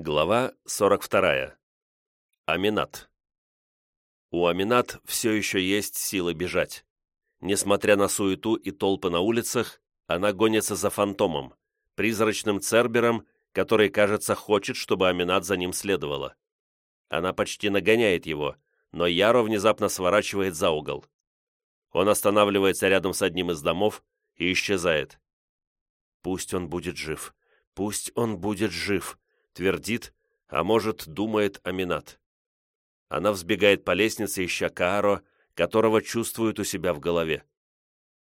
Глава 42. Аминат. У Аминат все еще есть силы бежать. Несмотря на суету и толпы на улицах, она гонится за фантомом, призрачным цербером, который, кажется, хочет, чтобы Аминат за ним следовала. Она почти нагоняет его, но Яро внезапно сворачивает за угол. Он останавливается рядом с одним из домов и исчезает. «Пусть он будет жив, пусть он будет жив», твердит, а может, думает Аминат. Она взбегает по лестнице, ища Кааро, которого чувствует у себя в голове.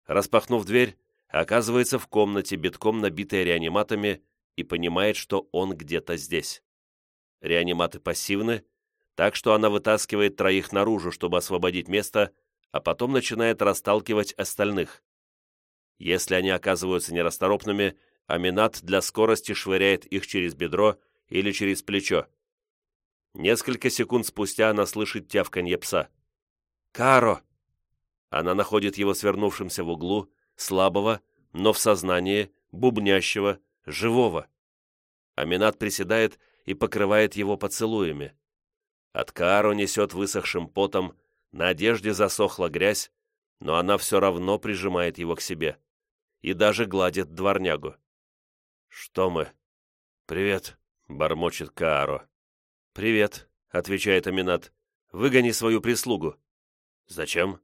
Распахнув дверь, оказывается в комнате, битком набитой реаниматами, и понимает, что он где-то здесь. Реаниматы пассивны, так что она вытаскивает троих наружу, чтобы освободить место, а потом начинает расталкивать остальных. Если они оказываются нерасторопными, Аминат для скорости швыряет их через бедро или через плечо. Несколько секунд спустя она слышит тявканье пса. «Каро!» Она находит его свернувшимся в углу, слабого, но в сознании, бубнящего, живого. Аминат приседает и покрывает его поцелуями. От Кааро несет высохшим потом, на одежде засохла грязь, но она все равно прижимает его к себе и даже гладит дворнягу. «Что мы?» «Привет», — бормочет Кааро. «Привет», — отвечает Аминат. «Выгони свою прислугу». «Зачем?»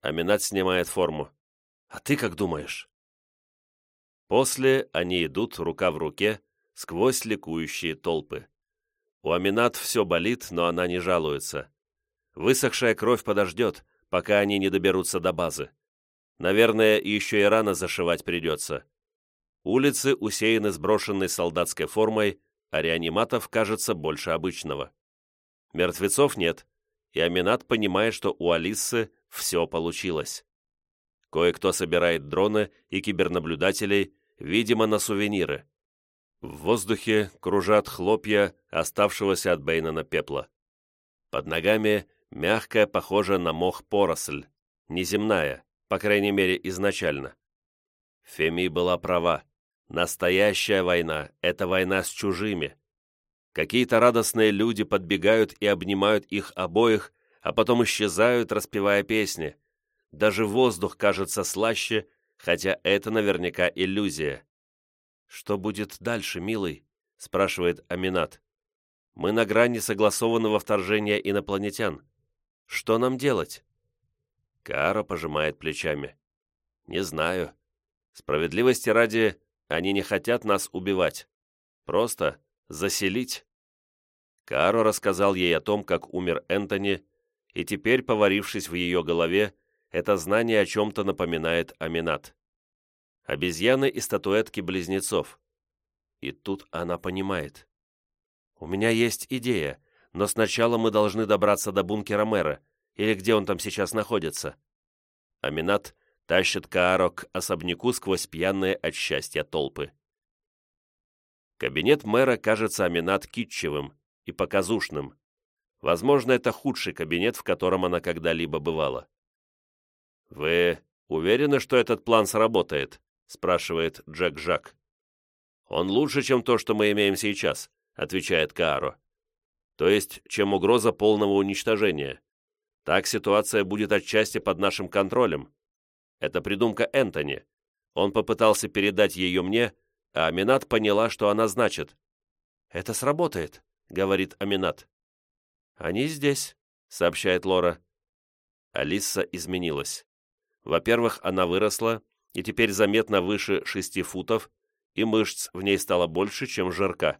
Аминат снимает форму. «А ты как думаешь?» После они идут рука в руке сквозь ликующие толпы. У Аминат все болит, но она не жалуется. Высохшая кровь подождет, пока они не доберутся до базы. Наверное, еще и рано зашивать придется. Улицы усеяны сброшенной солдатской формой, а реаниматов кажется больше обычного. Мертвецов нет, и Аминат понимает, что у Алисы все получилось. Кое-кто собирает дроны и кибернаблюдателей, видимо, на сувениры. В воздухе кружат хлопья оставшегося от Бейнона пепла. Под ногами мягкая, похожая на мох поросль, неземная, по крайней мере, изначально. Феми была права. Настоящая война — это война с чужими. Какие-то радостные люди подбегают и обнимают их обоих, а потом исчезают, распевая песни. Даже воздух кажется слаще, хотя это наверняка иллюзия. «Что будет дальше, милый?» — спрашивает Аминат. «Мы на грани согласованного вторжения инопланетян. Что нам делать?» Кара пожимает плечами. «Не знаю. Справедливости ради, они не хотят нас убивать. Просто заселить. Каро рассказал ей о том, как умер Энтони, и теперь, поварившись в ее голове, это знание о чем-то напоминает Аминат. Обезьяны и статуэтки близнецов. И тут она понимает. «У меня есть идея, но сначала мы должны добраться до бункера мэра, или где он там сейчас находится». Аминат тащит Кааро к особняку сквозь пьяные от счастья толпы. Кабинет мэра кажется Аминат китчевым и показушным. Возможно, это худший кабинет, в котором она когда-либо бывала. «Вы уверены, что этот план сработает?» — спрашивает Джек Жак. «Он лучше, чем то, что мы имеем сейчас», — отвечает Кааро. «То есть, чем угроза полного уничтожения. Так ситуация будет отчасти под нашим контролем. Это придумка Энтони. Он попытался передать ее мне, а Аминат поняла, что она значит. «Это сработает», — говорит Аминат. «Они здесь», — сообщает Лора. Алиса изменилась. Во-первых, она выросла и теперь заметно выше шести футов, и мышц в ней стало больше, чем жирка.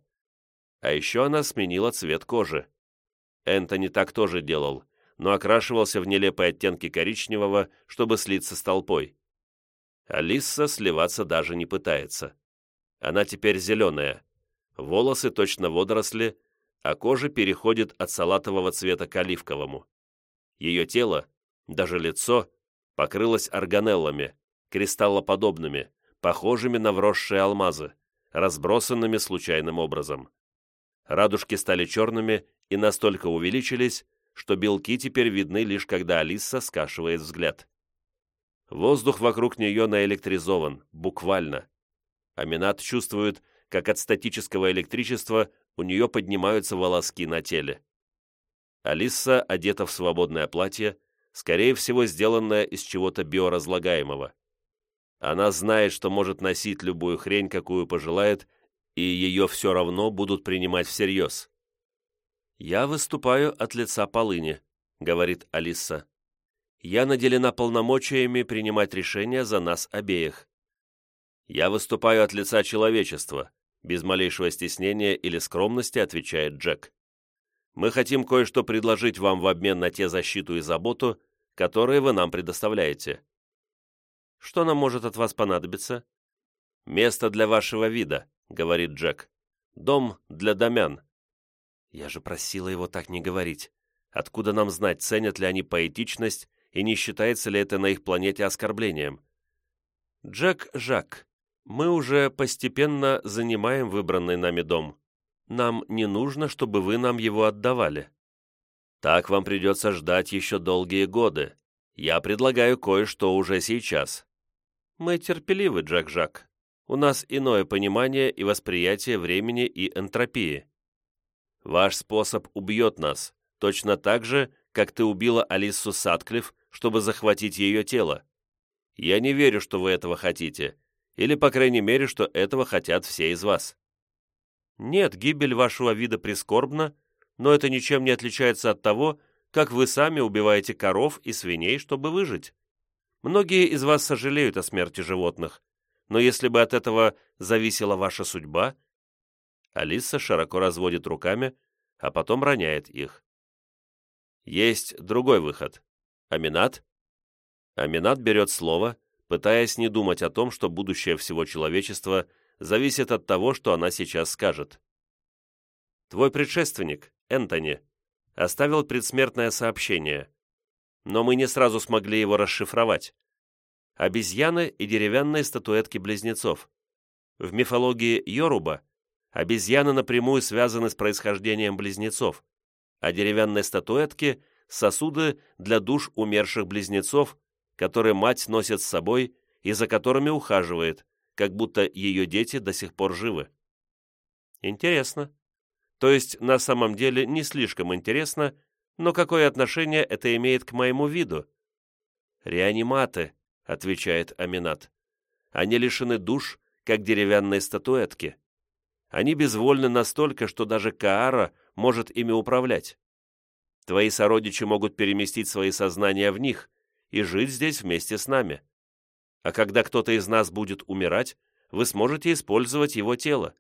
А еще она сменила цвет кожи. Энтони так тоже делал, но окрашивался в нелепые оттенки коричневого, чтобы слиться с толпой. Алиса сливаться даже не пытается. Она теперь зеленая. Волосы точно водоросли, а кожа переходит от салатового цвета к оливковому. Ее тело, даже лицо, покрылось органеллами, кристаллоподобными, похожими на вросшие алмазы, разбросанными случайным образом. Радужки стали черными и настолько увеличились, что белки теперь видны лишь когда Алиса скашивает взгляд. Воздух вокруг нее наэлектризован, буквально. Аминат чувствует, как от статического электричества у нее поднимаются волоски на теле. Алиса одета в свободное платье, скорее всего, сделанное из чего-то биоразлагаемого. Она знает, что может носить любую хрень, какую пожелает, и ее все равно будут принимать всерьез. «Я выступаю от лица полыни», — говорит Алиса. «Я наделена полномочиями принимать решения за нас обеих». «Я выступаю от лица человечества», — без малейшего стеснения или скромности отвечает Джек. «Мы хотим кое-что предложить вам в обмен на те защиту и заботу, которые вы нам предоставляете». Что нам может от вас понадобиться?» «Место для вашего вида», — говорит Джек. «Дом для домян». Я же просила его так не говорить. Откуда нам знать, ценят ли они поэтичность и не считается ли это на их планете оскорблением? Джек Жак, мы уже постепенно занимаем выбранный нами дом. Нам не нужно, чтобы вы нам его отдавали. Так вам придется ждать еще долгие годы. Я предлагаю кое-что уже сейчас. Мы терпеливы, Джек-Жак. У нас иное понимание и восприятие времени и энтропии. Ваш способ убьет нас, точно так же, как ты убила Алису Сатклифф, чтобы захватить ее тело. Я не верю, что вы этого хотите, или, по крайней мере, что этого хотят все из вас. Нет, гибель вашего вида прискорбна, но это ничем не отличается от того, как вы сами убиваете коров и свиней, чтобы выжить. Многие из вас сожалеют о смерти животных, но если бы от этого зависела ваша судьба...» Алиса широко разводит руками, а потом роняет их. «Есть другой выход. Аминат?» Аминат берет слово, пытаясь не думать о том, что будущее всего человечества зависит от того, что она сейчас скажет. «Твой предшественник, Энтони, оставил предсмертное сообщение но мы не сразу смогли его расшифровать. Обезьяны и деревянные статуэтки близнецов. В мифологии Йоруба обезьяны напрямую связаны с происхождением близнецов, а деревянные статуэтки – сосуды для душ умерших близнецов, которые мать носит с собой и за которыми ухаживает, как будто ее дети до сих пор живы. Интересно. То есть на самом деле не слишком интересно, но какое отношение это имеет к моему виду? Реаниматы, отвечает Аминат. Они лишены душ, как деревянные статуэтки. Они безвольны настолько, что даже Каара может ими управлять. Твои сородичи могут переместить свои сознания в них и жить здесь вместе с нами. А когда кто-то из нас будет умирать, вы сможете использовать его тело.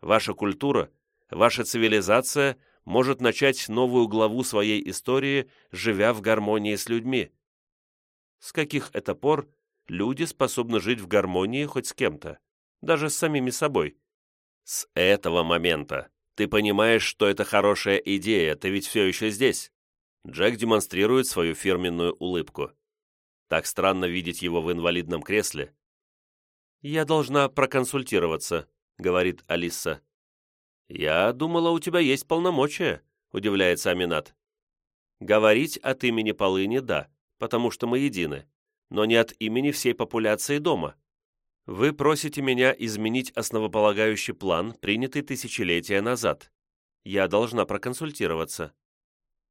Ваша культура, ваша цивилизация может начать новую главу своей истории, живя в гармонии с людьми. С каких это пор люди способны жить в гармонии хоть с кем-то, даже с самими собой? С этого момента. Ты понимаешь, что это хорошая идея, ты ведь все еще здесь. Джек демонстрирует свою фирменную улыбку. Так странно видеть его в инвалидном кресле. «Я должна проконсультироваться», — говорит Алиса. «Я думала, у тебя есть полномочия», — удивляется Аминат. «Говорить от имени Полыни — да, потому что мы едины, но не от имени всей популяции дома. Вы просите меня изменить основополагающий план, принятый тысячелетия назад. Я должна проконсультироваться».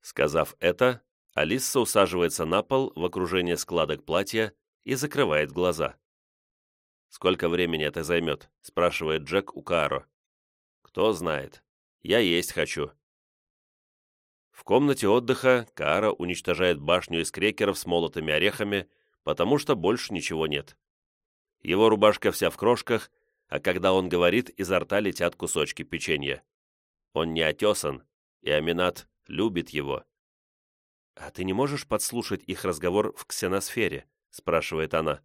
Сказав это, Алиса усаживается на пол в окружении складок платья и закрывает глаза. «Сколько времени это займет?» — спрашивает Джек у Кааро. Кто знает. Я есть хочу. В комнате отдыха Кара уничтожает башню из крекеров с молотыми орехами, потому что больше ничего нет. Его рубашка вся в крошках, а когда он говорит, изо рта летят кусочки печенья. Он не отесан, и Аминат любит его. «А ты не можешь подслушать их разговор в ксеносфере?» — спрашивает она.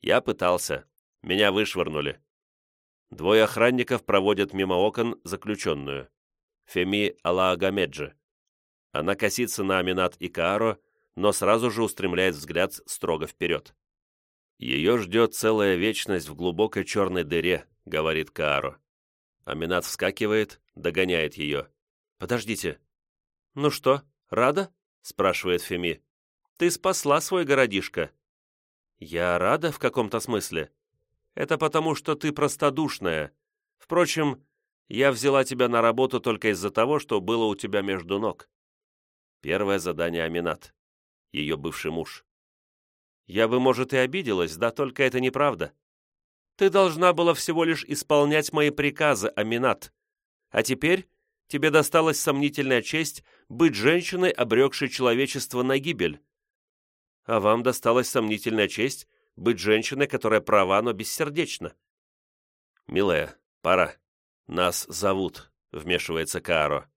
«Я пытался. Меня вышвырнули. Двое охранников проводят мимо окон заключенную. Феми Алаагамеджи. Она косится на Аминат и Кааро, но сразу же устремляет взгляд строго вперед. «Ее ждет целая вечность в глубокой черной дыре», — говорит Кааро. Аминат вскакивает, догоняет ее. «Подождите». «Ну что, рада?» — спрашивает Феми. «Ты спасла свой городишко». «Я рада в каком-то смысле. Это потому, что ты простодушная. Впрочем, Я взяла тебя на работу только из-за того, что было у тебя между ног. Первое задание Аминат. Ее бывший муж. Я бы, может, и обиделась, да только это неправда. Ты должна была всего лишь исполнять мои приказы, Аминат. А теперь тебе досталась сомнительная честь быть женщиной, обрекшей человечество на гибель. А вам досталась сомнительная честь быть женщиной, которая права, но бессердечна. «Милая, пора. Нас зовут», — вмешивается Кааро.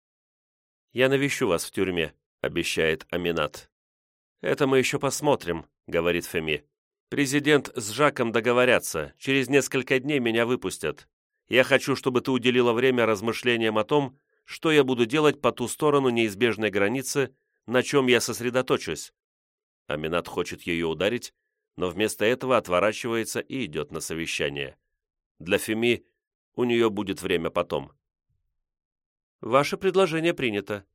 «Я навещу вас в тюрьме», — обещает Аминат. «Это мы еще посмотрим», — говорит Феми. «Президент с Жаком договорятся. Через несколько дней меня выпустят. Я хочу, чтобы ты уделила время размышлениям о том, что я буду делать по ту сторону неизбежной границы, на чем я сосредоточусь». Аминат хочет ее ударить, но вместо этого отворачивается и идет на совещание. Для Феми у нее будет время потом. Ваше предложение принято.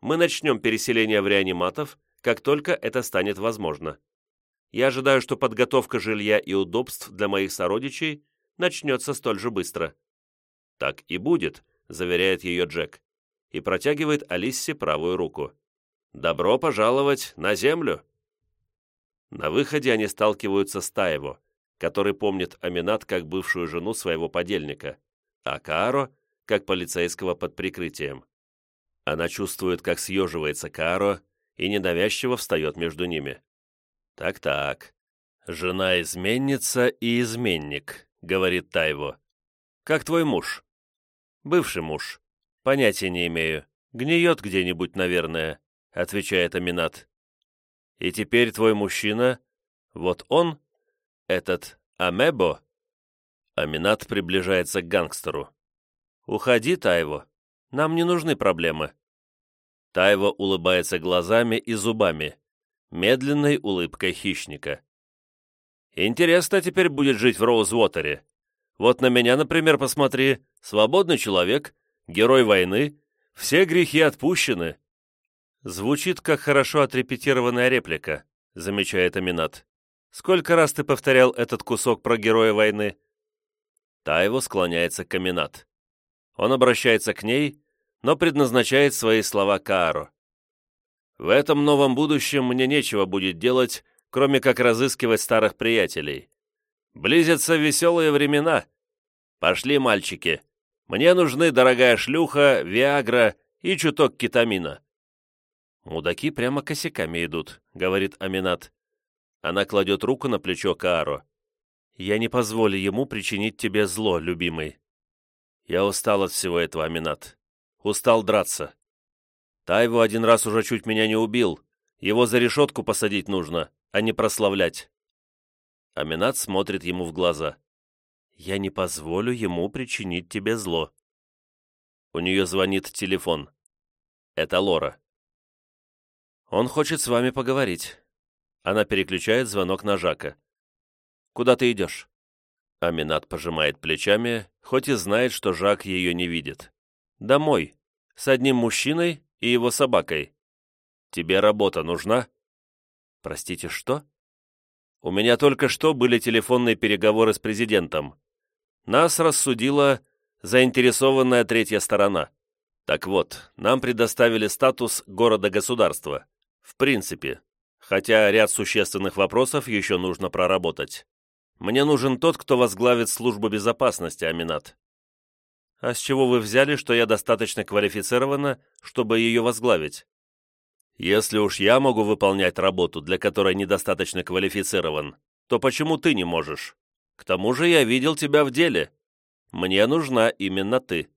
Мы начнем переселение в реаниматов, как только это станет возможно. Я ожидаю, что подготовка жилья и удобств для моих сородичей начнется столь же быстро. Так и будет, заверяет ее Джек, и протягивает Алиссе правую руку. Добро пожаловать на землю! На выходе они сталкиваются с Таево, который помнит Аминат как бывшую жену своего подельника, а Кааро – как полицейского под прикрытием. Она чувствует, как съеживается Кааро и ненавязчиво встает между ними. «Так-так, жена-изменница и изменник», — говорит Тайво. «Как твой муж?» «Бывший муж. Понятия не имею. Гниет где-нибудь, наверное», — отвечает Аминат. «И теперь твой мужчина, вот он этот Амебо?» Аминат приближается к гангстеру. «Уходи, Тайво. Нам не нужны проблемы». Тайво улыбается глазами и зубами, медленной улыбкой хищника. «Интересно теперь будет жить в Роузвотере. Вот на меня, например, посмотри. Свободный человек, герой войны, все грехи отпущены». Звучит, как хорошо отрепетированная реплика, замечает Аминат. Сколько раз ты повторял этот кусок про героя войны?» Тайво склоняется к Аминат. Он обращается к ней, но предназначает свои слова Кааро. «В этом новом будущем мне нечего будет делать, кроме как разыскивать старых приятелей. Близятся веселые времена. Пошли, мальчики. Мне нужны дорогая шлюха, виагра и чуток кетамина». «Мудаки прямо косяками идут», — говорит Аминат. Она кладет руку на плечо Кааро. «Я не позволю ему причинить тебе зло, любимый. Я устал от всего этого, Аминат. Устал драться. Тайву один раз уже чуть меня не убил. Его за решетку посадить нужно, а не прославлять». Аминат смотрит ему в глаза. «Я не позволю ему причинить тебе зло». У нее звонит телефон. Это Лора. «Он хочет с вами поговорить. Она переключает звонок на Жака. «Куда ты идешь?» Аминат пожимает плечами, хоть и знает, что Жак ее не видит. «Домой. С одним мужчиной и его собакой. Тебе работа нужна?» «Простите, что?» «У меня только что были телефонные переговоры с президентом. Нас рассудила заинтересованная третья сторона. Так вот, нам предоставили статус города-государства. В принципе, хотя ряд существенных вопросов еще нужно проработать. Мне нужен тот, кто возглавит службу безопасности, Аминат. А с чего вы взяли, что я достаточно квалифицирована, чтобы ее возглавить? Если уж я могу выполнять работу, для которой недостаточно квалифицирован, то почему ты не можешь? К тому же я видел тебя в деле. Мне нужна именно ты.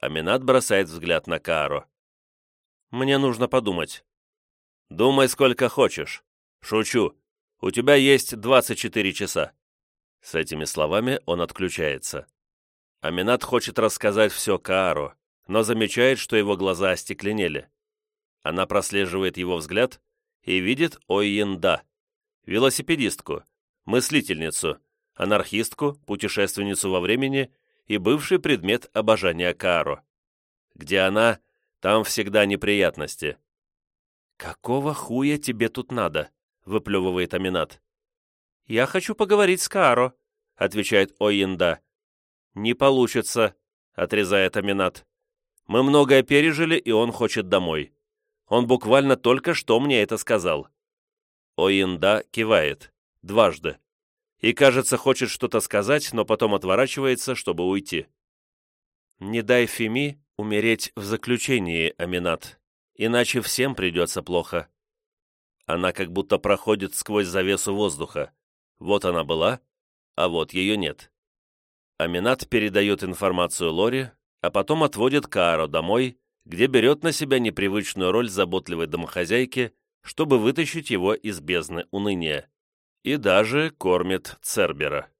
Аминат бросает взгляд на Кааро. Мне нужно подумать. «Думай сколько хочешь. Шучу. У тебя есть 24 часа». С этими словами он отключается. Аминат хочет рассказать все Кааро, но замечает, что его глаза остекленели. Она прослеживает его взгляд и видит Ойенда, велосипедистку, мыслительницу, анархистку, путешественницу во времени и бывший предмет обожания Кааро. Где она, там всегда неприятности. «Какого хуя тебе тут надо?» — выплевывает Аминат. «Я хочу поговорить с Каро», — отвечает Оинда. «Не получится», — отрезает Аминат. «Мы многое пережили, и он хочет домой. Он буквально только что мне это сказал». Оинда кивает. Дважды. И, кажется, хочет что-то сказать, но потом отворачивается, чтобы уйти. «Не дай Феми умереть в заключении, Аминат, иначе всем придется плохо». Она как будто проходит сквозь завесу воздуха. Вот она была, а вот ее нет. Аминат передает информацию Лори, а потом отводит Кааро домой, где берет на себя непривычную роль заботливой домохозяйки, чтобы вытащить его из бездны уныния. И даже кормит Цербера.